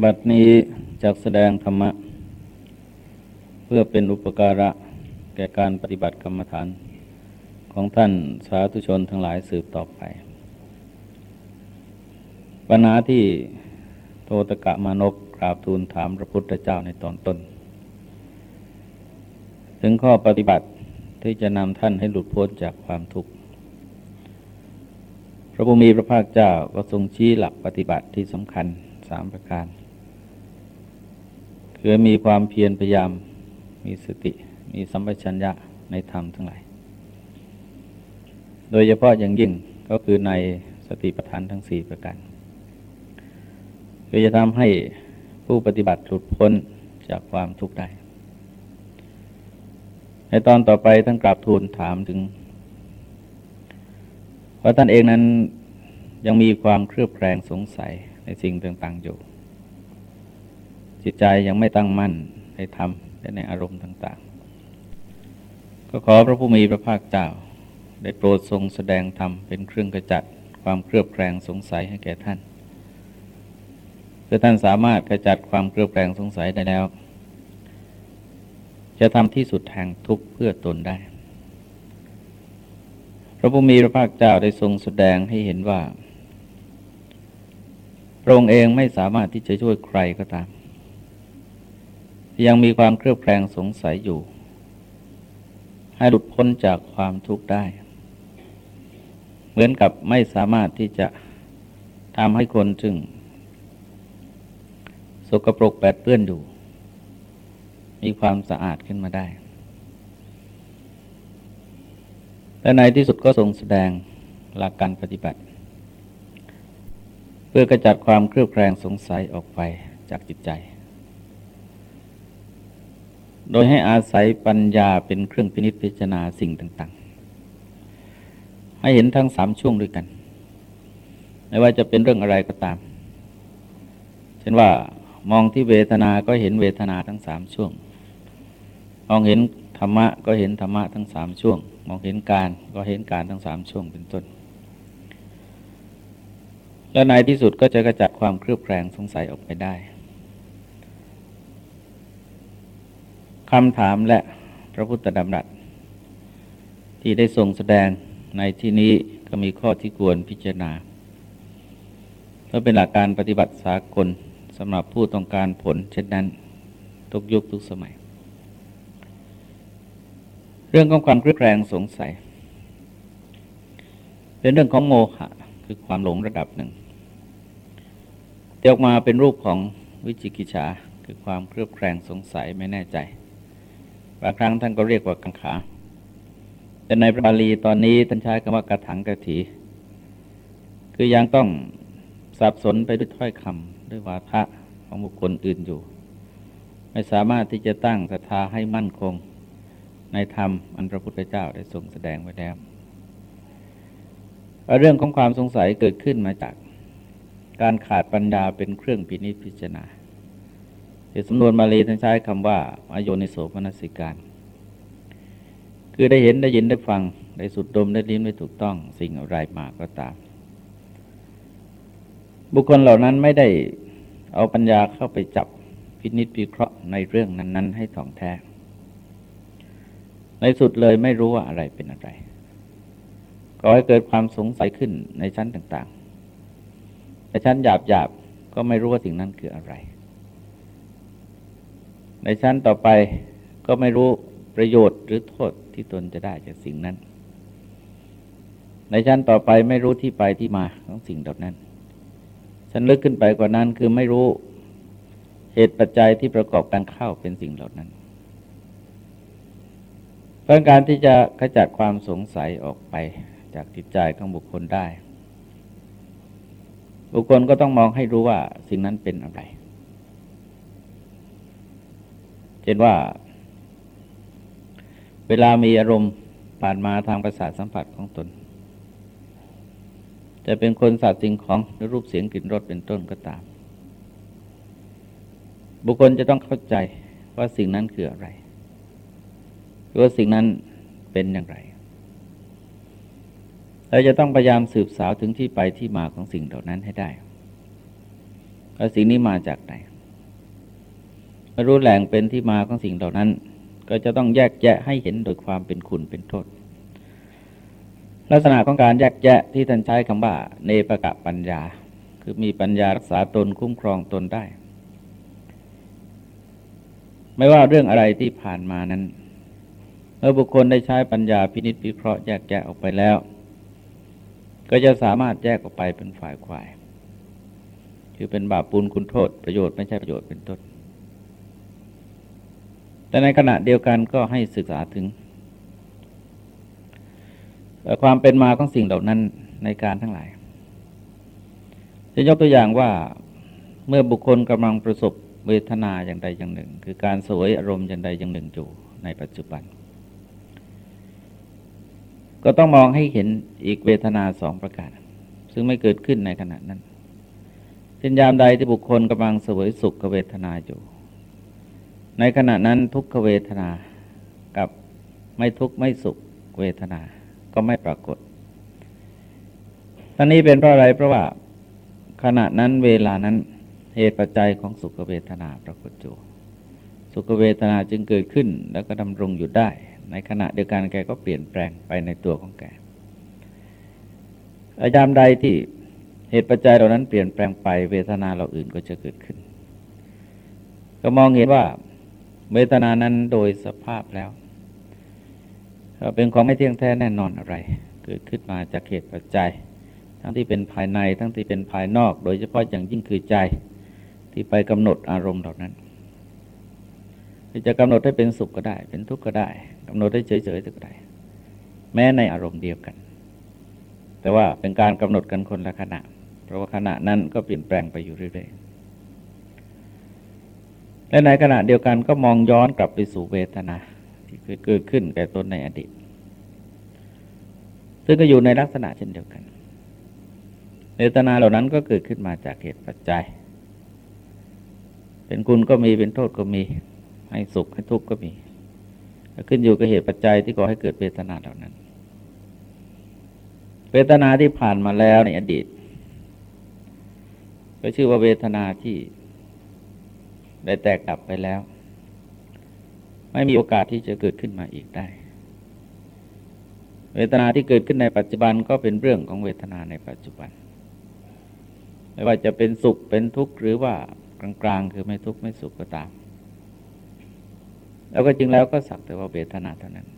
บัดนี้จากแสดงธรรมะ เพื่อเป็นอุปการะแก่การปฏิบัติกรรมฐาน ของท่านสาธุชนทั้งหลายสืบต่อไป ปัญหาที่โทตกะมานกกราบทูลถามพระพุทธเจ้าในตอนต้น ถึงข้อปฏิบัติที่จะนำท่านให้หลุดพ้นจากความทุกข์พระบุมีพระภาคเจ้าก็ทรงชี้หลักปฏิบัติที่สำคัญสามประการ คือมีความเพียรพยายาม มีสติ มีสัมปชัญญะในธรรมทั้งหลาย โดยเฉพาะอย่างยิ่งก็คือในสติปัฏฐานทั้งสี่ประการคือจะทำให้ผู้ปฏิบัติหลุดพ้นจากความทุกข์ได้ ในตอนต่อไปท่านกราบทูลถามถึงว่าท่านเองนั้นยังมีความเครือบแคลงสงสัยในสิ่งต่าง ๆ อยู่ จิตใจยังไม่ตั้งมั่นในธรรมและในอารมณ์ต่าง ๆ ก็ขอพระผู้มีพระภาคเจ้า ได้โปรดทรงแสดงธรรมเป็นเครื่องกระจัดความเครือบแคลงสงสัยให้แก่ท่านเพื่อท่านสามารถกระจัดความเครือบแคลงสงสัยได้แล้ว จะทำที่สุดแห่งทุกข์เพื่อตนได้ พระผู้มีพระภาคเจ้าได้ทรงแสดงให้เห็นว่าพระองค์เองไม่สามารถที่จะช่วยใครก็ตาม ยังมีความเครือบแคลงสงสัยอยู่ ให้หลุดพ้นจากความทุกข์ได้ เหมือนกับไม่สามารถที่จะทำให้คนจึงสกปรกแปดเปื้อนอยู่ มีความสะอาดขึ้นมาได้และในที่สุดก็ทรงแสดงหลักการปฏิบัติ เพื่อกระจัดความเครือบแคลงสงสัยออกไปจากจิตใจ โดยให้อาศัยปัญญาเป็นเครื่องพินิจพิจารณาสิ่งต่าง ๆ ให้เห็นทั้งสามช่วงด้วยกัน ไม่ว่าจะเป็นเรื่องอะไรก็ตาม เช่นว่ามองที่เวทนา ก็เห็นเวทนาทั้งสามช่วง มองเห็นธรรมะก็เห็นธรรมะทั้งสามช่วง มองเห็นการก็เห็นการทั้งสามช่วงเป็นต้น และในที่สุดก็จะกระจัดความเครือบแคลงสงสัยออกไปได้ คำถามและพระพุทธดำรัส ที่ได้ทรงแสดงในที่นี้ก็มีข้อที่ควรพิจารณาเพราะเป็นหลักการปฏิบัติสากลสำหรับผู้ต้องการผล เช่นนั้น ทุกยุคทุกสมัย เรื่องของความเครือบแคลงสงสัย เป็นเรื่องของโมหะคือความหลงระดับหนึ่งจะออกมาเป็นรูปของวิจิกิจฉาคือความเครือบแคลงสงสัยไม่แน่ใจ บางครั้งท่านก็เรียกว่ากังขา แต่ในพระบาลีตอนนี้ท่านใช้คำว่ากระถังกระถี คือยังต้องสับสนไปด้วยถ้อยคำด้วยวาทะของบุคคลอื่นอยู่ ไม่สามารถที่จะตั้งศรัทธาให้มั่นคง ในธรรมอันพระพุทธเจ้าได้ทรงแสดงไว้แล้วเรื่องของความสงสัยเกิดขึ้นมาจากการขาดปัญญาเป็นเครื่องพินิจพิจารณา ในสำนวนมาลีท่านใช้คำว่าอโยนิโสมนสิการ คือได้เห็นได้ยินได้ฟัง ได้สุดดมได้ลิ้มได้ถูกต้อง สิ่งอะไรมาก็ตาม บุคคลเหล่านั้นไม่ได้เอาปัญญาเข้าไปจับพินิจพิเคราะห์ในเรื่องนั้น ๆ ให้ถ่องแท้ ในสุดเลยไม่รู้ว่าอะไรเป็นอะไรก็ให้เกิดความสงสัยขึ้นในชั้นต่างๆในชั้นหยาบหยาบก็ไม่รู้ว่าสิ่งนั้นคืออะไร ในชั้นต่อไปก็ไม่รู้ประโยชน์หรือโทษที่ตนจะได้จากสิ่งนั้น ในชั้นต่อไปไม่รู้ที่ไปที่มาของสิ่งเหล่านั้น ชั้นลึกขึ้นไปกว่านั้นคือไม่รู้เหตุปัจจัยที่ประกอบการเข้าเป็นสิ่งเหล่านั้นเพราะการที่จะขจัดความสงสัยออกไปจากจิตใจของบุคคลได้ บุคคลก็ต้องมองให้รู้ว่าสิ่งนั้นเป็นอะไร เช่นว่า เวลามีอารมณ์ผ่านมาทางประสาทสัมผัสของตน จะเป็นคนสัตว์สิ่งของหรือรูปเสียงกลิ่นรสเป็นต้นก็ตาม บุคคลจะต้องเข้าใจว่าสิ่งนั้นคืออะไรหรือว่าสิ่งนั้นเป็นอย่างไรเราจะต้องพยายามสืบสาวถึงที่ไปที่มาของสิ่งเหล่านั้นให้ได้ว่าสิ่งนี้มาจากไหน รู้แหล่งเป็นที่มาของสิ่งเหล่านั้น ก็จะต้องแยกแยะให้เห็นโดยความเป็นคุณเป็นโทษ ลักษณะของการแยกแยะที่ท่านใช้คำว่า เนปกะปัญญา คือมีปัญญารักษาตนคุ้มครองตนได้ ไม่ว่าเรื่องอะไรที่ผ่านมานั้น เมื่อบุคคลได้ใช้ปัญญาพินิจพิเคราะห์แยกแยะออกไปแล้ว ก็จะสามารถแยกออกไปเป็นฝ่ายขวาย คือเป็นบาปปุลคุณโทษ ประโยชน์ไม่ใช่ประโยชน์เป็นต้น แต่ในขณะเดียวกันก็ให้ศึกษาถึงความเป็นมาของสิ่งเหล่านั้นในการทั้งหลาย จะยกตัวอย่างว่าเมื่อบุคคลกำลังประสบเวทนาอย่างใดอย่างหนึ่ง คือการสวยอารมณ์อย่างใดอย่างหนึ่งอยู่ในปัจจุบัน ก็ต้องมองให้เห็นอีกเวทนาสองประการ ซึ่งไม่เกิดขึ้นในขณะนั้นเช่นยามใดที่บุคคลกำลังสวยสุขเวทนาอยู่ ในขณะนั้นทุกขเวทนากับไม่ทุกข์ไม่สุขเวทนาก็ไม่ปรากฏทั้งนี้เป็นเพราะอะไรเพราะว่าขณะนั้นเวลานั้นเหตุปัจจัยของสุขเวทนาปรากฏอยู่สุขเวทนาจึงเกิดขึ้นแล้วก็ดำรงอยู่ได้ ในขณะเดียวกันแกก็เปลี่ยนแปลงไปในตัวของแกอายามใดที่เหตุปัจจัยเหล่านั้นเปลี่ยนแปลงไปเวทนาเราอื่นก็จะเกิดขึ้น ก็มองเห็นว่า เวทนานั้นโดยสภาพแล้ว เป็นของไม่เที่ยงแท้แน่นอนอะไร เกิดขึ้นมาจากเหตุปัจจัย ทั้งที่เป็นภายในทั้งที่เป็นภายนอก โดยเฉพาะอย่างยิ่งคือใจที่ไปกำหนดอารมณ์เหล่านั้นจะกำหนดให้เป็นสุขก็ได้ เป็นทุกข์ก็ได้กำหนดให้เฉยๆก็ได้ แม้ในอารมณ์เดียวกัน แต่ว่าเป็นการกำหนดกันคนละขณะ เพราะว่าขณะนั้นก็เปลี่ยนแปลงไปอยู่เรื่อยๆ และในขณะเดียวกันก็มองย้อนกลับไปสู่เวทนา ที่เคยเกิดขึ้นแก่ตนในอดีต ซึ่งก็อยู่ในลักษณะเช่นเดียวกันเวทนาเหล่านั้นก็เกิดขึ้นมาจากเหตุปัจจัย เป็นคุณก็มีเป็นโทษก็มี ให้สุขให้ทุกข์ก็มี ขึ้นอยู่กับเหตุปัจจัยที่ก่อให้เกิดเวทนาเหล่านั้น เวทนาที่ผ่านมาแล้วในอดีต ก็ชื่อว่าเวทนาที่ ได้แตกดับไปแล้ว ไม่มีโอกาสที่จะเกิดขึ้นมาอีกได้ เวทนาที่เกิดขึ้นในปัจจุบันก็เป็นเรื่องของเวทนาในปัจจุบัน ไม่ว่าจะเป็นสุขเป็นทุกข์หรือว่ากลางๆ คือไม่ทุกข์ไม่สุขก็ตาม แล้วก็จริงแล้วก็สักแต่ว่าเวทนาเท่านั้น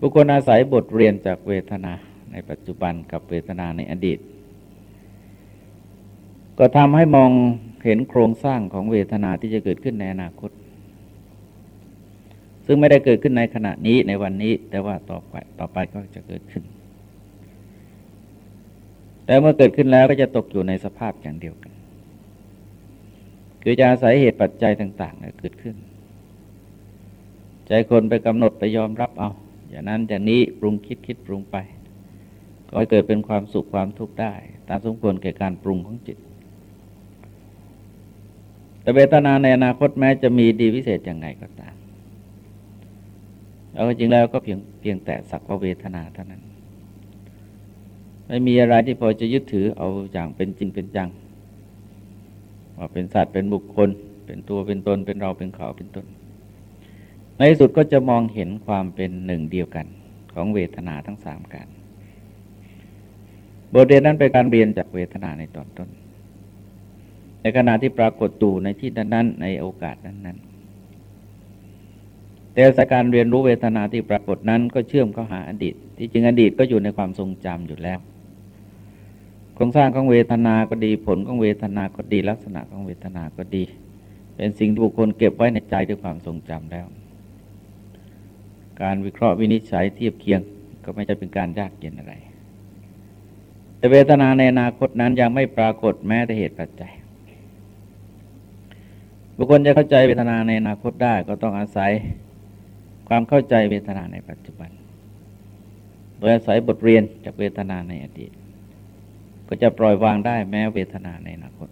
บุคคลอาศัยบทเรียนจากเวทนาในปัจจุบันกับเวทนาในอดีต ก็ทำให้มอง เห็นโครงสร้างของเวทนาที่จะเกิดขึ้นในอนาคต ซึ่งไม่ได้เกิดขึ้นในขณะนี้ในวันนี้ แต่ว่าต่อไปต่อไปก็จะเกิดขึ้น แต่เมื่อเกิดขึ้นแล้วก็จะตกอยู่ในสภาพอย่างเดียวกัน คือจะอาศัยเหตุปัจจัยต่างๆเกิดขึ้น ใจคนไปกำหนดไปยอมรับเอา อย่างนั้นอย่างนี้ปรุงคิดคิดปรุงไป ก็เกิดเป็นความสุขความทุกข์ได้ ตามสมควรแก่การปรุงของจิต แต่เวทนาในอนาคตแม้จะมีดีวิเศษอย่างไงก็ตามแล้วจริงแล้วก็เพียงเพียงแต่สักว่าเวทนาเท่านั้น ไม่มีอะไรที่พอจะยึดถือเอาอย่างเป็นจริงเป็นจังว่าเป็นสัตว์เป็นบุคคล เป็นตัวเป็นตนเป็นเราเป็นเขาเป็นตนในสุดก็จะมองเห็นความเป็นหนึ่งเดียวกันของเวทนาทั้งสามการบทเรียนนั้นเป็นการเรียนจากเวทนาในตอนต้น ในขณะที่ปรากฏตู่ในที่นั้นๆในโอกาสนั้นๆ แต่สการเรียนรู้เวทนาที่ปรากฏนั้นก็เชื่อมเข้าหาอดีต ที่จริงอดีตก็อยู่ในความทรงจำอยู่แล้วโครงสร้างของเวทนาก็ดีผลของเวทนาก็ดีลักษณะของเวทนาก็ดี เป็นสิ่งที่บุคคลเก็บไว้ในใจด้วยความทรงจำแล้ว การวิเคราะห์วินิจฉัยเทียบเคียงก็ไม่จะเป็นการยากเย็นอะไร แต่เวทนาในอนาคตนั้นยังไม่ปรากฏแม้แต่เหตุปัจจัย บุคคลจะเข้าใจเวทนาในอนาคตได้ก็ต้องอาศัยความเข้าใจเวทนาในปัจจุบัน โดยอาศัยบทเรียนจากเวทนาในอดีต ก็จะปล่อยวางได้แม้เวทนาในอนาคต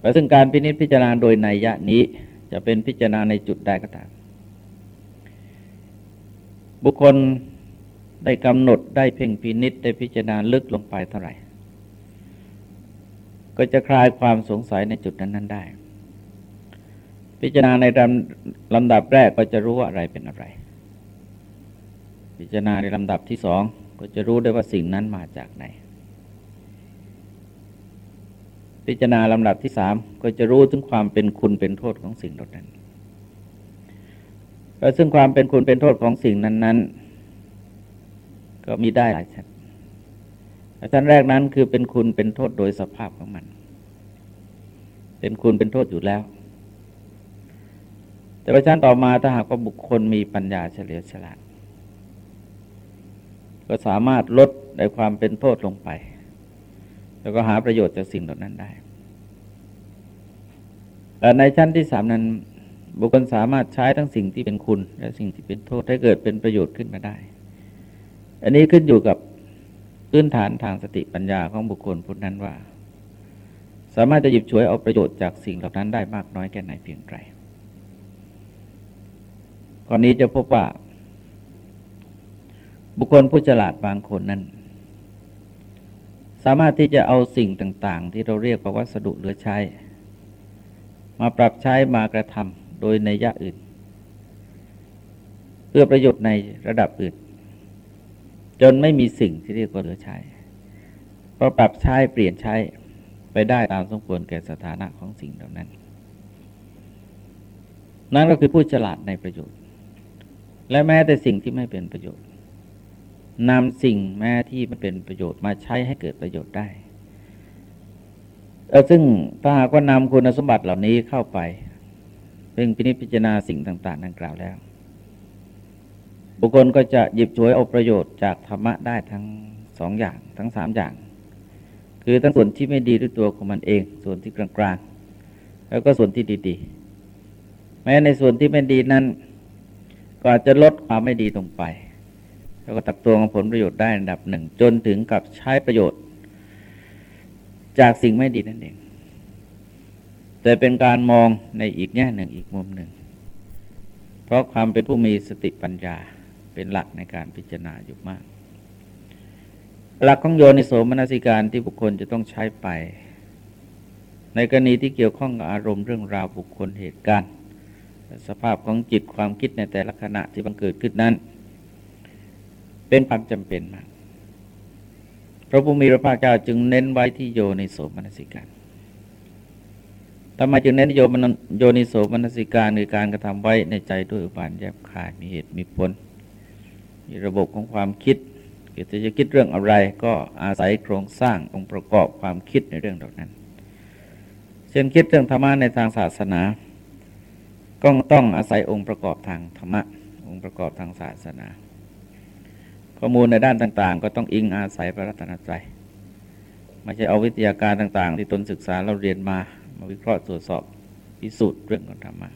แต่ซึ่งการพินิจพิจารณาโดยในยะนี้จะเป็นพิจารณาในจุดใดก็ตาม บุคคลได้กำหนดได้เพ่งพินิษได้พิจารณาลึกลงไปเท่าไหร่ ก็จะคลายความสงสัยในจุดนั้น ๆ ได้ พิจารณาในลำดับแรกก็จะรู้ว่าอะไรเป็นอะไร พิจารณาในลำดับที่สองก็จะรู้ได้ว่าสิ่งนั้นมาจากไหน พิจารณาลำดับที่สามก็จะรู้ถึงความเป็นคุณเป็นโทษของสิ่งเหล่านั้นและซึ่งความเป็นคุณเป็นโทษของสิ่งนั้น ๆ ก็มีได้หลายชั้น ชั้นแรกนั้นคือเป็นคุณเป็นโทษโดยสภาพของมัน เป็นคุณเป็นโทษอยู่แล้ว แต่ประชั้นต่อมาถ้าหากว่าบุคคลมีปัญญาเฉลียวฉลาด ก็สามารถลดในความเป็นโทษลงไป แล้วก็หาประโยชน์จากสิ่งเหล่านั้นได้แต่ในชั้นที่สามนั้น บุคคลสามารถใช้ทั้งสิ่งที่เป็นคุณ และสิ่งที่เป็นโทษให้เกิดเป็นประโยชน์ขึ้นมาได้ อันนี้ขึ้นอยู่กับ พื้นฐานทางสติปัญญาของบุคคลผู้นั้นว่า สามารถจะหยิบฉวยเอาประโยชน์จากสิ่งเหล่านั้นได้มากน้อยแค่ไหนเพียงไรก่อนนี้จะพบว่า บุคคลผู้ฉลาดบางคนนั้น สามารถที่จะเอาสิ่งต่าง ๆ ที่เราเรียกว่าวัสดุเหลือใช้ มาปรับใช้มากระทำโดยในยะอื่น เพื่อประโยชน์ในระดับอื่น จนไม่มีสิ่งที่เรียกว่าเหลือใช้เพราะปรับใช้เปลี่ยนใช้ไปได้ตามสมควรแก่สถานะของสิ่งเหล่านั้น นั่นก็คือผู้ฉลาดในประโยชน์ และแม้แต่สิ่งที่ไม่เป็นประโยชน์นำสิ่งแม้ที่มันเป็นประโยชน์มาใช้ให้เกิดประโยชน์ได้ซึ่งถ้าหากว่านำคุณสมบัติเหล่านี้เข้าไปเพ่งพินิจพิจารณาสิ่งต่าง ๆ ดังกล่าวแล้ว บุคคลก็จะหยิบฉวยเอาประโยชน์จากธรรมะได้ทั้งสองอย่างทั้งสามอย่าง คือทั้งส่วนที่ไม่ดีด้วยตัวของมันเอง ส่วนที่กลางๆ แล้วก็ส่วนที่ดีๆ แม้ในส่วนที่ไม่ดีนั้น ก็อาจจะลดความไม่ดีลงไป แล้วก็ตักตัวงผลประโยชน์ได้อันดับหนึ่ง จนถึงกับใช้ประโยชน์ จากสิ่งไม่ดีนั่นเอง แต่เป็นการมองในอีกแง่หนึ่งอีกมุมหนึ่ง เพราะความเป็นผู้มีสติปัญญา เป็นหลักในการพิจารณาอยู่มาก หลักของโยนิโสมนสิการที่บุคคลจะต้องใช้ไป ในกรณีที่เกี่ยวข้องกับอารมณ์เรื่องราวบุคคลเหตุการณ์สภาพของจิตความคิดในแต่ละขณะที่บังเกิดขึ้นนั้น เป็นความจำเป็นมากพระพุทธมีพระภาคเจ้าจึงเน้นไว้ที่โยนิโสมนสิการทำไมจึงเน้นโยมโยนิโสมนสิการคือการกระทำไว้ในใจด้วยอุบายแยบคายมีเหตุมีผล มีระบบของความคิดเกิดจะคิดเรื่องอะไร ก็อาศัยโครงสร้างองค์ประกอบความคิดในเรื่องเหล่านั้น เช่นคิดเรื่องธรรมะในทางศาสนา ก็ต้องอาศัยองค์ประกอบทางธรรมะ องค์ประกอบทางศาสนา ข้อมูลในด้านต่าง ๆ ก็ต้องอิงอาศัยพระรัตนตรัยไม่ใช่เอาวิทยาการต่าง ๆ ที่ตนศึกษาเราเรียนมามาวิเคราะห์ตรวจสอบพิสูจน์เรื่องของธรรมะ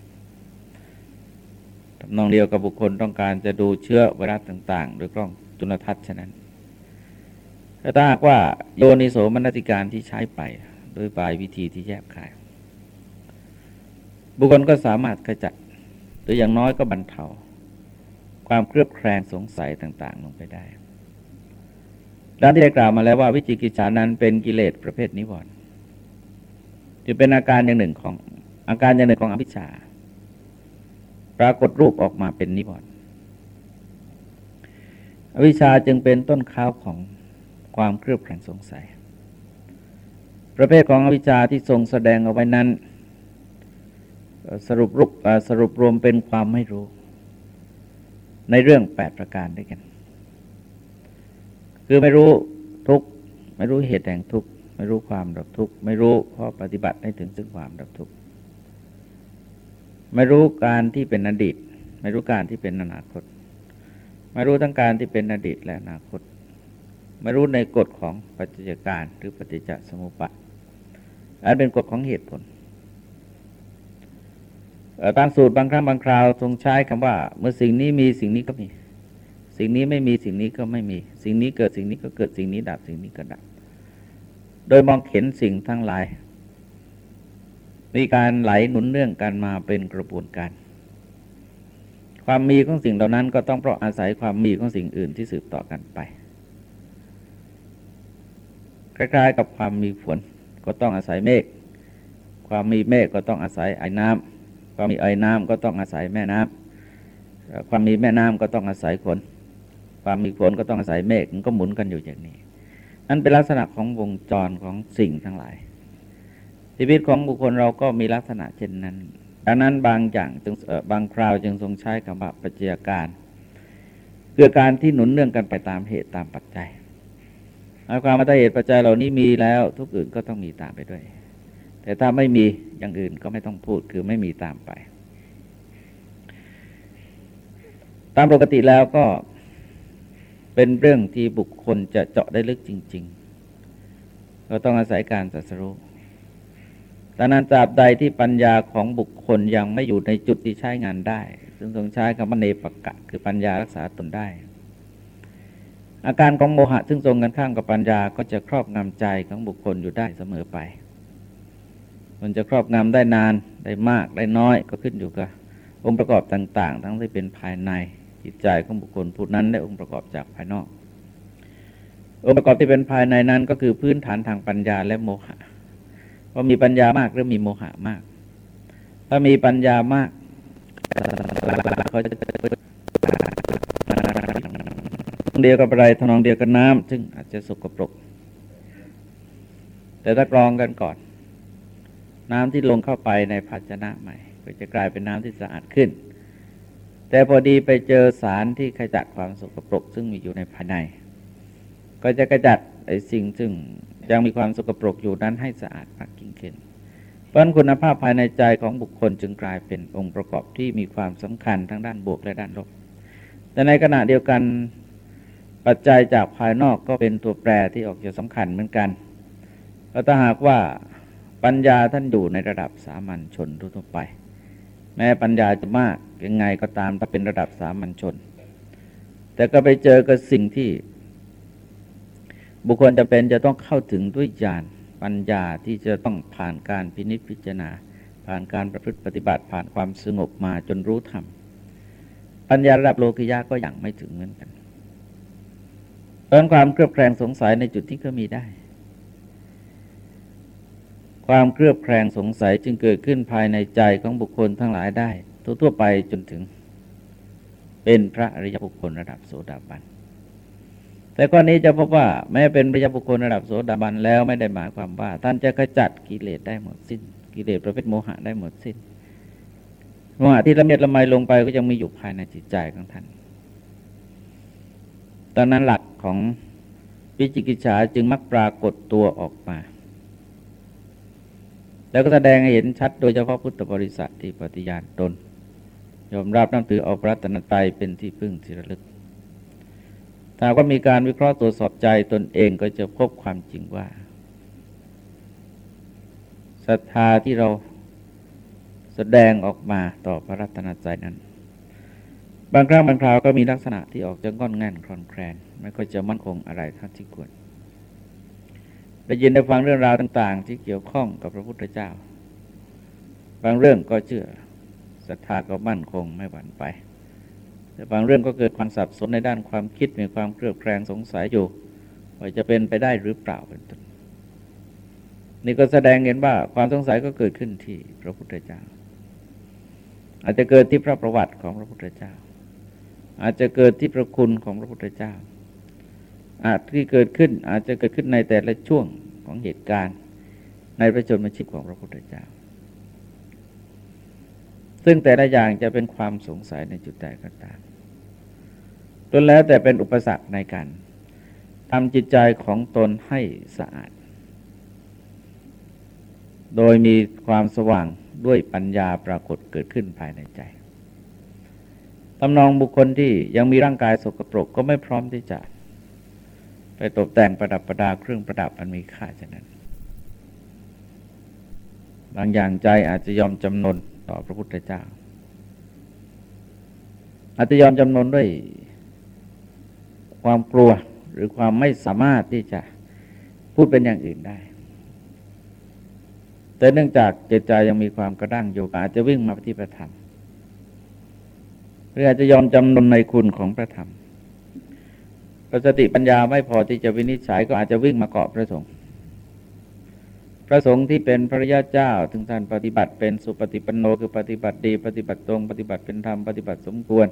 ทำนองเดียวกับบุคคลต้องการจะดูเชื้อไวรัสต่างๆโดยกล้องจุลทรรศน์ฉะนั้นถ้าหากว่าโยนิโสมนติการที่ใช้ไปโดยปลายวิธีที่แยบคาย บุคคลก็สามารถขจัดหรืออย่างน้อยก็บรรเทาความเครือบแคลงสงสัยต่าง ๆ ลงไปได้ดังที่ได้กล่าวมาแล้วว่าวิจิกิจฉานั้นเป็นกิเลสประเภทนิวรณ์จะเป็นอาการอย่างหนึ่งของอาการอย่างหนึ่งของอภิชา รากฏรูปออกมาเป็นนิวรณ์อวิชชาจึงเป็นต้นข้าวของความเครือบแคลงสงสัย ประเภทของอวิชชาที่ทรงแสดงเอาไว้นั้น สรุปรูปสรุปรวมเป็นความไม่รู้ ในเรื่องแปดประการด้วยกัน คือไม่รู้ทุกไม่รู้เหตุแห่งทุกไม่รู้ความดับทุกไม่รู้ข้อปฏิบัติให้ถึงซึ่งความดับทุกข์ ไม่รู้การที่เป็นอดีต ไม่รู้การที่เป็นอนาคต ไม่รู้ทั้งการที่เป็นอดีตและอนาคต ไม่รู้ในกฎของปัจจัยการหรือปฏิจจสมุปบาทอันเป็นกฎของเหตุผลตามสูตรบางครั้งบางคราวทรงใช้คำว่า เมื่อสิ่งนี้มีสิ่งนี้ก็มี สิ่งนี้ไม่มีสิ่งนี้ก็ไม่มี สิ่งนี้เกิดสิ่งนี้ก็เกิดสิ่งนี้ดับสิ่งนี้ก็ดับ โดยมองเห็นสิ่งทั้งหลาย มีการไหลหนุนเนื่องกันมาเป็นกระบวนการ ความมีของสิ่งเหล่านั้นก็ต้องเพราะอาศัยความมีของสิ่งอื่นที่สืบต่อกันไปคล้ายๆกับความมีฝนก็ต้องอาศัยเมฆ ความมีเมฆก็ต้องอาศัยไอ้น้ำความมีไอ้น้ำก็ต้องอาศัยแม่น้ำความมีแม่น้ำก็ต้องอาศัยฝน ความมีฝนก็ต้องอาศัยเมฆมันก็หมุนกันอยู่อย่างนี้ นั่นเป็นลักษณะของวงจรของสิ่งทั้งหลาย ชีวิตของบุคคลเราก็มีลักษณะเช่นนั้น ดังนั้นบางอย่างจึงบางคราวจึงทรงใช้คำว่าปัจจัยการคือการที่หนุนเนื่องกันไปตามเหตุตามปัจจัยหมายความว่าถ้าเหตุปัจจัยเหล่านี้มีแล้ว ทุกอื่นก็ต้องมีตามไปด้วย แต่ถ้าไม่มีอย่างอื่นก็ไม่ต้องพูดคือไม่มีตามไป ตามปกติแล้วก็เป็นเรื่องที่บุคคลจะเจาะได้ลึกจริง ๆ เราต้องอาศัยการสัสรู้ ดังนั้นตราบใดที่ปัญญาของบุคคลยังไม่อยู่ในจุดที่ใช้งานได้ ซึ่งทรงใช้คำว่าเนปกะ คือปัญญารักษาตนได้ อาการของโมหะซึ่งทรงกันข้ามกับปัญญาก็จะครอบงำใจของบุคคลอยู่ได้เสมอไป มันจะครอบงำได้นานได้มากได้น้อยก็ขึ้นอยู่กับองค์ประกอบต่าง ๆ ทั้งที่เป็นภายในจิตใจของบุคคลผู้นั้นได้องค์ประกอบจากภายนอก องค์ประกอบที่เป็นภายในนั้นก็คือพื้นฐานทางปัญญาและโมหะ ว่ามีปัญญามากหรือมีโมหะมาก ถ้ามีปัญญามากเขาจะเดียวกับอะไรทนองเดียวกับน้ำซึ่งอาจจะสกปรก แต่ถ้ากรองกันก่อน น้ำที่ลงเข้าไปในภาชนะใหม่ ก็จะกลายเป็นน้ำที่สะอาดขึ้น แต่พอดีไปเจอสารที่ขจัดความสกปรก ซึ่งมีอยู่ในภายใน ก็จะกระจัดไอ้สิ่งซึ่ง ยังมีความสกปรกอยู่นั้นให้สะอาดมากยิ่งขึ้น เพราะคุณภาพภายในใจของบุคคลจึงกลายเป็นองค์ประกอบที่มีความสำคัญทั้งด้านบวกและด้านลบ แต่ในขณะเดียวกันปัจจัยจากภายนอกก็เป็นตัวแปรที่ออกจะสำคัญเหมือนกันเพราะถ้าหากว่าปัญญาท่านอยู่ในระดับสามัญชนทั่วไป แม้ปัญญาจะมากยังไงก็ตามถ้าเป็นระดับสามัญชน แต่ก็ไปเจอกับสิ่งที่ บุคคลจะเป็นจะต้องเข้าถึงด้วยญาณปัญญาที่จะต้องผ่านการพินิจพิจารณา ผ่านการประพฤติปฏิบัติผ่านความสงบมาจนรู้ธรรม ปัญญาระดับโลกิยะก็อย่างไม่ถึงเหมือนกันเพราะความเครือบแคลงสงสัยในจุดที่ก็มีได้ ความเครือบแคลงสงสัยจึงเกิดขึ้นภายในใจของบุคคลทั้งหลายได้ ทั่วๆไปจนถึง เป็นพระอริยบุคคลระดับโสดาบัน แต่ข้อนี้จะพบว่าแม้เป็นพระยาบุคคลระดับโสดาบันแล้วไม่ได้หมายความว่า ท่านจะขจัดกิเลสได้หมดสิ้น กิเลสประเภทโมหะได้หมดสิ้นโมหะที่ละเมียดละไมลงไปก็ยังมีอยู่ภายในจิตใจของท่าน ตอนนั้นหลักของวิจิกิจฉาจึงมักปรากฏตัวออกมา แล้วก็แสดงให้เห็นชัดโดยเฉพาะพุทธบริษัทที่ปฏิญาณตน ยอมรับนับถือเอาพระตนตรัยเป็นที่พึ่งที่ระลึก ถ้าว่ามีการวิเคราะห์ตรวจสอบใจตนเองก็จะพบความจริงว่าศรัทธาที่เราแสดงออกมาต่อพระรัตนตรัยนั้น บางครั้งบางคราวก็มีลักษณะที่ออกจะงอนแง่นคลอนแคลนไม่ก็จะมั่นคงอะไรทั้งที่ควรได้ยินได้ฟังเรื่องราวต่าง ๆ ที่เกี่ยวข้องกับพระพุทธเจ้า บางเรื่องก็เชื่อศรัทธาก็มั่นคงไม่หวั่นไป แต่บางเรื่องก็เกิดความสับสนในด้านความคิดมีความเครือบแคลงสงสัยอยู่ว่าจะเป็นไปได้หรือเปล่าเป็นต้นนี่ก็แสดงเห็นว่าความสงสัยก็เกิดขึ้นที่พระพุทธเจ้า อาจจะเกิดที่พระประวัติของพระพุทธเจ้า อาจจะเกิดที่พระคุณของพระพุทธเจ้า อาจที่เกิดขึ้นอาจจะเกิดขึ้นในแต่ละช่วงของเหตุการณ์ ในพระชนมชีพของพระพุทธเจ้า ซึ่งแต่ละอย่างจะเป็นความสงสัยในจุดใดก็ตามต้นแล้วแต่เป็นอุปสรรคในการทำจิตใจของตนให้สะอาด โดยมีความสว่างด้วยปัญญาปรากฏเกิดขึ้นภายในใจตำนองบุคคลที่ยังมีร่างกายสกปรกก็ไม่พร้อมที่จะ ไปตกแต่งประดับประดาเครื่องประดับอันมีค่าฉะนั้น บางอย่างใจอาจจะยอมจำนน ต่อพระพุทธเจ้า อาจจะยอมจำนนด้วยความกลัวหรือความไม่สามารถที่จะพูดเป็นอย่างอื่นได้ แต่เนื่องจากเจตใจยังมีความกระด้างอยู่อาจจะวิ่งมาปฏิปธรรมหรืออาจจะยอมจำนนในคุณของพระธรรมประสติปัญญาไม่พอที่จะวินิจฉัยก็อาจจะวิ่งมาเกาะพระสงฆ์ พระสงฆ์ที่เป็นพระยาเจ้าถึงท่านปฏิบัติเป็นสุปฏิปันโนคือปฏิบัติดีปฏิบัติตรง ปฏิบัติเป็นธรรมปฏิบัติสมควร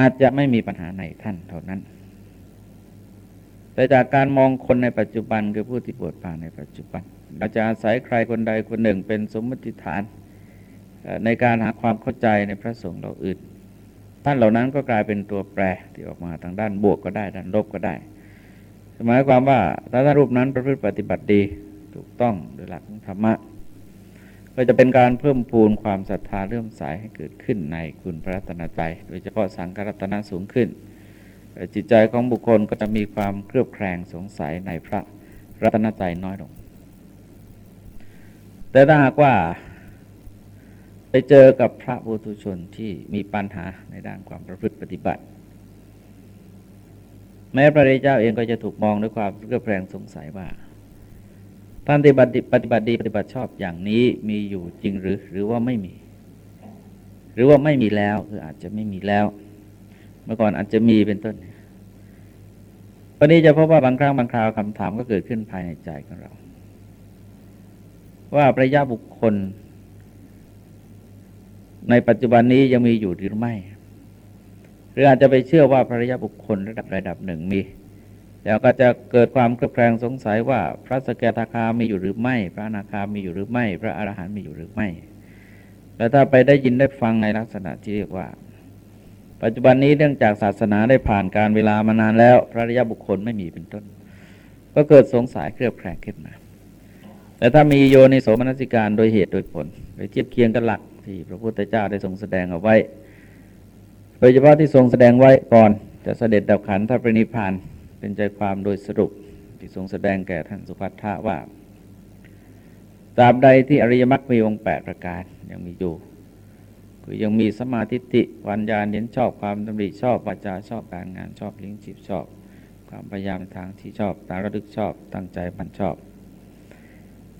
อาจจะไม่มีปัญหาในท่านเท่านั้น แต่จากการมองคนในปัจจุบันคือผู้ที่ปวดผ่านในปัจจุบัน เราจะอาศัยใครคนใดคนหนึ่งเป็นสมมติฐานในการหาความเข้าใจในพระสงฆ์เราอื่นท่านเหล่านั้นก็กลายเป็นตัวแปรที่ออกมาทางด้านบวกก็ได้ด้านลบก็ได้ หมายความว่าถ้าท่านรูปนั้นประพฤติปฏิบัติดีถูกต้องโดยหลักของธรรมะ ก็จะเป็นการเพิ่มพูนความศรัทธาเลื่อมใสให้เกิดขึ้นในคุณพระรัตนตรัยโดยเฉพาะสังฆรัตนะสูงขึ้น จิตใจของบุคคลก็จะมีความเครือบแคลงสงสัยในพระรัตนตรัยน้อยลง แต่ถ้าหากว่าไปเจอกับพระบุตุชนที่มีปัญหาในด้านความประพฤติปฏิบัติ แม้พระริเจ้าเองก็จะถูกมองด้วยความเครือแคลงสงสัยว่าท่านปฏิบัติปฏิบัติดีปฏิบัติชอบอย่างนี้มีอยู่จริงหรือหรือว่าไม่มี หรือว่าไม่มีแล้วคืออาจจะไม่มีแล้ว เมื่อก่อนอาจจะมีเป็นต้นวันนี้จะพบว่าบางครั้งบางคราวคำถามก็เกิดขึ้นภายในใจของเรา ว่าพระยาบุคคล ในปัจจุบันนี้ยังมีอยู่หรือไม่ หรืออาจจะไปเชื่อว่าพระยาบุคคลระดับระดับหนึ่งมี แล้วก็จะเกิดความเครือบแคลงสงสัยว่าพระสกทาคามีอยู่หรือไม่ พระนาคามีอยู่หรือไม่ พระอรหันต์มีอยู่หรือไม่ แล้วถ้าไปได้ยินได้ฟังในลักษณะที่เรียกว่า ปัจจุบันนี้เนื่องจากศาสนาได้ผ่านการเวลามานานแล้ว พระริยบุคคลไม่มีเป็นต้น ก็เกิดสงสัยเครือบแคลงขึ้นมา แต่ถ้ามีโยนิโสมนสิการโดยเหตุโดยผลไปเทียบเคียงกันหลักที่พระพุทธเจ้าได้ทรงแสดงเอาไว้ โดยเฉพาะที่ทรงแสดงไว้ก่อนจะเสด็จดับขันธปรินิพานเป็นใจความโดยสรุปที่ทรงแสดงแก่ท่านสุภัททะว่าตราบใดที่อริยมรรคมีองค์แปดประการยังมีอยู่ คือยังมีสมาธิติวัญญาณเน้นชอบความดำริชอบวาจจาชอบการงานชอบเลี้ยงชีพชอบ ความพยายามทางที่ชอบตาระลึกชอบตั้งใจบันชอบ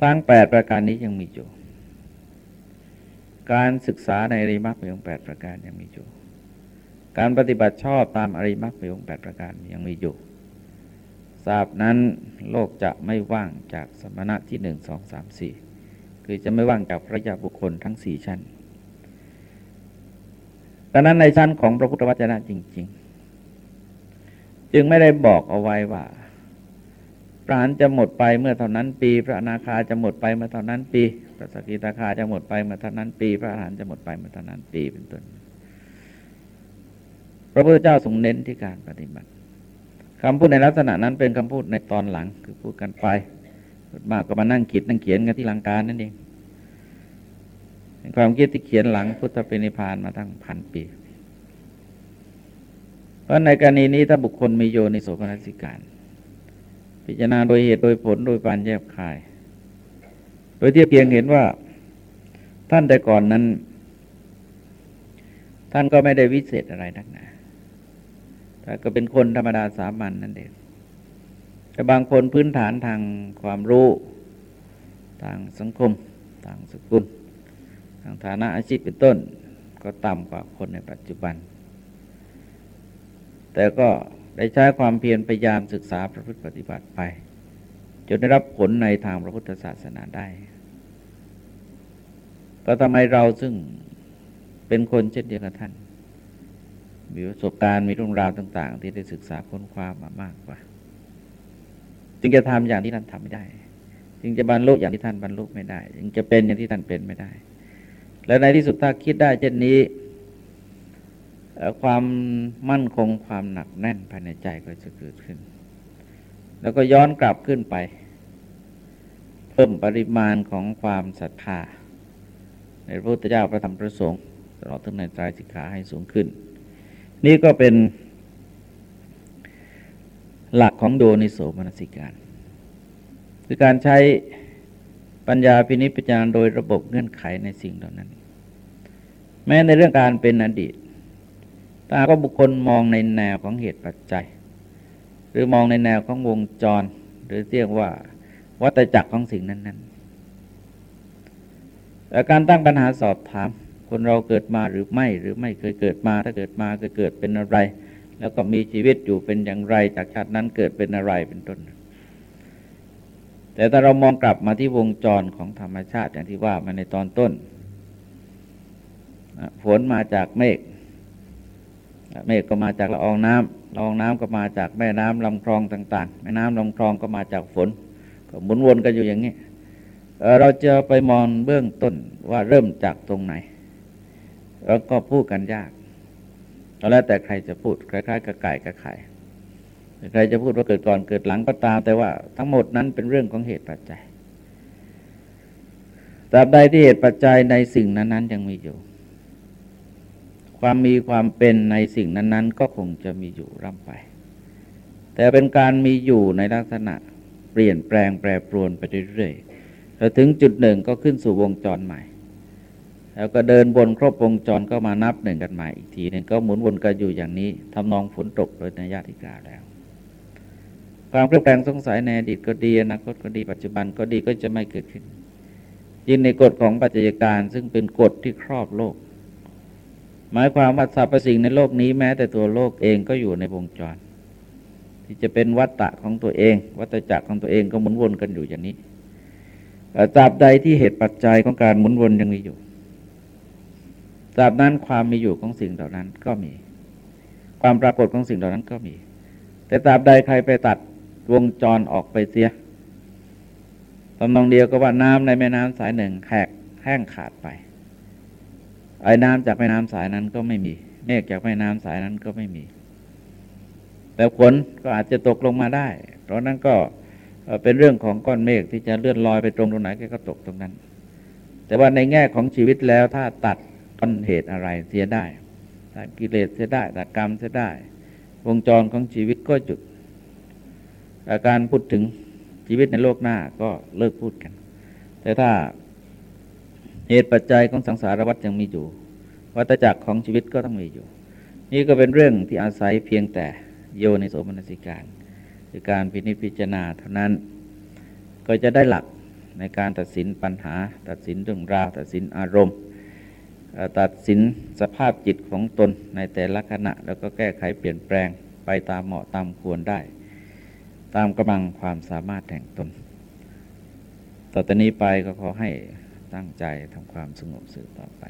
ทั้งแปดประการนี้ยังมีอยู่ การศึกษาในอริยมรรคมีองค์แปดประการยังมีอยู่ การปฏิบัติชอบตามอริมรรคมีองค์แปดประการยังมีอยู่ทราบนั้นโลกจะไม่ว่างจากสมณะที่หนึ่งสองสามสี่คือจะไม่ว่างจากพระยาบุคคลทั้งสี่ชั้นดังนั้นในชั้นของพระพุทธวจนะจริง ๆ จึงไม่ได้บอกเอาไว้ว่าพระหันจะหมดไปเมื่อเท่านั้นปี พระนาคาจะหมดไปเมื่อเท่านั้นปีพระสกิตาคาจะหมดไปเมื่อเท่านั้นปี พระอรหันต์จะหมดไปเมื่อเท่านั้นปีเป็นต้น พระพุทธเจ้าทรงเน้นที่การปฏิบัติคำพูดในลักษณะนั้นเป็นคำพูดในตอนหลังคือพูดกันไปมากก็มานั่งคิดนั่งเขียนกันที่หลังการนั่นเองเป็นความคิดที่เขียนหลังพุทธปณิพานมาตั้งพันปี เพราะในกรณีนี้ถ้าบุคคลมีโยนิโสมนสิการ พิจารณาโดยเหตุโดยผลโดยปานแยบคาย โดยเทียบเพียงเห็นว่าท่านแต่ก่อนนั้น ท่านก็ไม่ได้วิเศษอะไรนักหนาแต่ ก็เป็นคนธรรมดาสามัญนนั่นเองแต่บางคนพื้นฐานทางความรู้ทางสังคมทางสกุลทางฐานะอาชีพเป็นต้น ก็ต่ำกว่าคนในปัจจุบัน แต่ก็ได้ใช้ความเพียรพยายามศึกษาพระพุทธปฏิบัติไป จนได้รับผลในทางพระพุทธศาสนาได้ ก็ทำไมเราซึ่งเป็นคนเช่นเดียวกับท่าน มีประสบการณ์มีเรื่องราวต่าง ๆ ที่ได้ศึกษาค้นคว้ามามากกว่า จึงจะทำอย่างที่ท่านทำไม่ได้ จึงจะบรรลุอย่างที่ท่านบรรลุไม่ได้ จึงจะเป็นอย่างที่ท่านเป็นไม่ได้ และในที่สุดถ้าคิดได้เช่นนี้ความมั่นคงความหนักแน่นภายในใจก็จะเกิดขึ้น แล้วก็ย้อนกลับขึ้นไป เพิ่มปริมาณของความศรัทธาในพระพุทธเจ้าพระธรรมพระสงฆ์ตลอดทั้งในใจสิกขาให้สูงขึ้น นี่ก็เป็นหลักของโดนิโสมนสิการ คือการใช้ปัญญาพินิจพิจารณาโดยระบบเงื่อนไขในสิ่งเหล่านั้น แม้ในเรื่องการเป็นอดีตถ้าก็บุคคลมองในแนวของเหตุปัจจัย หรือมองในแนวของวงจร หรือเรียกว่าวัตจักรของสิ่งนั้นๆแต่การตั้งปัญหาสอบถาม คนเราเกิดมาหรือไม่หรือไม่เคยเกิดมา ถ้าเกิดมาก็เกิดเป็นอะไร แล้วก็มีชีวิตอยู่เป็นอย่างไร จากชาตินั้นเกิดเป็นอะไรเป็นต้น แต่ถ้าเรามองกลับมาที่วงจรของธรรมชาติอย่างที่ว่ามาในตอนต้นฝนมาจากเมฆเมฆก็มาจากละอองน้ำละอองน้ำก็มาจากแม่น้ำลำคลองต่าง ๆ แม่น้ำลำคลองก็มาจากฝน ก็หมุนวนกันอยู่อย่างนี้เราจะไปมองเบื้องต้นว่าเริ่มจากตรงไหน แล้วก็พูดกันยากแล้วแต่ใครจะพูดคล้ายๆกับไก่กับไข่ใครจะพูดว่าเกิดก่อนเกิดหลังก็ตาม แต่ว่าทั้งหมดนั้นเป็นเรื่องของเหตุปัจจัยตราบใดที่เหตุปัจจัยในสิ่งนั้นๆยังมีอยู่ ความมีความเป็นในสิ่งนั้น ๆ ก็คงจะมีอยู่ร่ำไป แต่เป็นการมีอยู่ในลักษณะเปลี่ยนแปลงแปรปรวนไปเรื่อยๆแล้วถึงจุดหนึ่งก็ขึ้นสู่วงจรใหม่ แล้วก็เดินบนครบวงจรก็มานับหนึ่งกันใหม่อีกทีหนึ่งก็หมุนวนกันอยู่อย่างนี้ทำนองฝนตกโดยในญาติกล่าวแล้ว ความเปลี่ยนแปลงสงสัยในอดีตก็ดีอนาคตก็ดีปัจจุบันก็ดีก็จะไม่เกิดขึ้น ยินในกฎของปัจจัยการซึ่งเป็นกฎที่ครอบโลก หมายความว่าสรรพสิ่งในโลกนี้แม้แต่ตัวโลกเองก็อยู่ในวงจร ที่จะเป็นวัตตะของตัวเอง วัตจักรของตัวเองก็หมุนวนกันอยู่อย่างนี้ตราบใดที่เหตุปัจจัยของการหมุนวนยังมีอยู่ ตราบนั้นความมีอยู่ของสิ่งเหล่านั้นก็มี ความปรากฏของสิ่งเหล่านั้นก็มี แต่ตราบใดใครไปตัดวงจรออกไปเสียตำนองเดียวก็ว่าน้ำในแม่น้ำสายหนึ่งแหกแห้งขาดไปไอ้น้ำจากแม่น้ำสายนั้นก็ไม่มีเมฆจากแม่น้ำสายนั้นก็ไม่มี แต่ฝนก็อาจจะตกลงมาได้ เพราะนั้นก็เป็นเรื่องของก้อนเมฆที่จะเลื่อนลอยไปตรงตรงไหนก็ตกตรงนั้น แต่ว่าในแง่ของชีวิตแล้วถ้าตัด ต้นเหตุอะไรเสียได้ตัดกิเลสเสียได้ตัดกรรมเสียได้ วงจรของชีวิตก็จุดาการพูดถึงชีวิตในโลกหน้าก็เลิกพูดกัน แต่ถ้าเหตุปัจจัยของสังสารวัฏยังมีอยู่ วัฏจักรของชีวิตก็ต้องมีอยู่ นี่ก็เป็นเรื่องที่อาศัยเพียงแต่โยในโสมนสิการคือการพินิจพิจารณาเท่านั้น ก็จะได้หลักในการตัดสินปัญหา ตัดสินเรื่องราว ตัดสินอารมณ์ ตัดสินสภาพจิตของตนในแต่ละขณะ แล้วก็แก้ไขเปลี่ยนแปลงไปตามเหมาะตามควรได้ ตามกำลังความสามารถแห่งตน ต่อจากนี้ไปก็ขอให้ตั้งใจทำความสงบสืบต่อไป